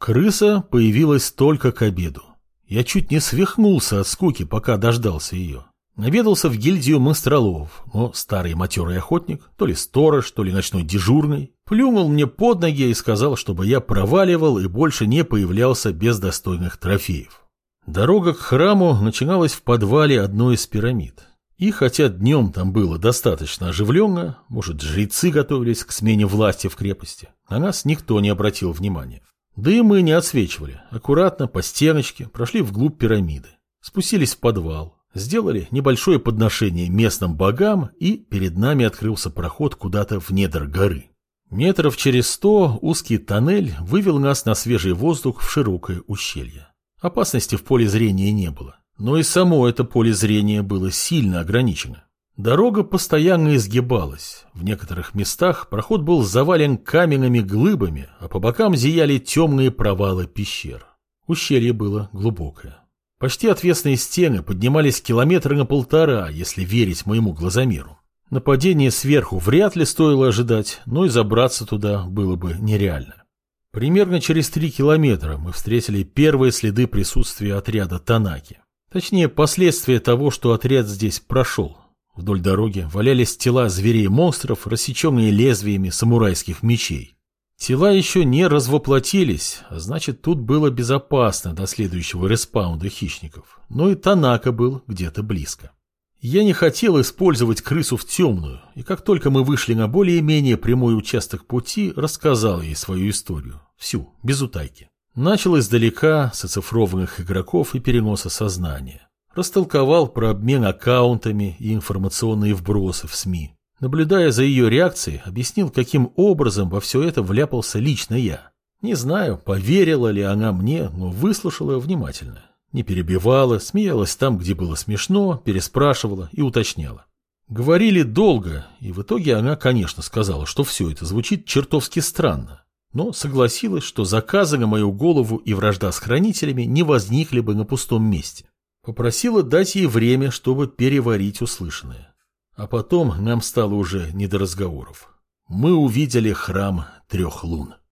Крыса появилась только к обеду. Я чуть не свихнулся от скуки, пока дождался ее. Наведался в гильдию монстролов, но старый матерый охотник, то ли сторож, то ли ночной дежурный, плюнул мне под ноги и сказал, чтобы я проваливал и больше не появлялся без достойных трофеев. Дорога к храму начиналась в подвале одной из пирамид. И хотя днем там было достаточно оживленно, может, жрецы готовились к смене власти в крепости, на нас никто не обратил внимания. Да и мы не отсвечивали, аккуратно по стеночке прошли вглубь пирамиды, спустились в подвал, сделали небольшое подношение местным богам, и перед нами открылся проход куда-то в недр горы. Метров через сто узкий тоннель вывел нас на свежий воздух в широкое ущелье. Опасности в поле зрения не было. Но и само это поле зрения было сильно ограничено. Дорога постоянно изгибалась. В некоторых местах проход был завален каменными глыбами, а по бокам зияли темные провалы пещер. Ущелье было глубокое. Почти отвесные стены поднимались километра на полтора, если верить моему глазомеру. Нападение сверху вряд ли стоило ожидать, но и забраться туда было бы нереально. Примерно через три километра мы встретили первые следы присутствия отряда Танаки. Точнее, последствия того, что отряд здесь прошел. Вдоль дороги валялись тела зверей-монстров, рассеченные лезвиями самурайских мечей. Тела еще не развоплотились, а значит, тут было безопасно до следующего респаунда хищников. Но и Танака был где-то близко. Я не хотел использовать крысу в темную, и как только мы вышли на более-менее прямой участок пути, рассказал ей свою историю. Всю, без утайки. Начал издалека, с оцифрованных игроков и переноса сознания. Растолковал про обмен аккаунтами и информационные вбросы в СМИ. Наблюдая за ее реакцией, объяснил, каким образом во все это вляпался лично я. Не знаю, поверила ли она мне, но выслушала внимательно. Не перебивала, смеялась там, где было смешно, переспрашивала и уточняла. Говорили долго, и в итоге она, конечно, сказала, что все это звучит чертовски странно но согласилась, что заказы на мою голову и вражда с хранителями не возникли бы на пустом месте. Попросила дать ей время, чтобы переварить услышанное. А потом нам стало уже не до разговоров. Мы увидели храм трех лун.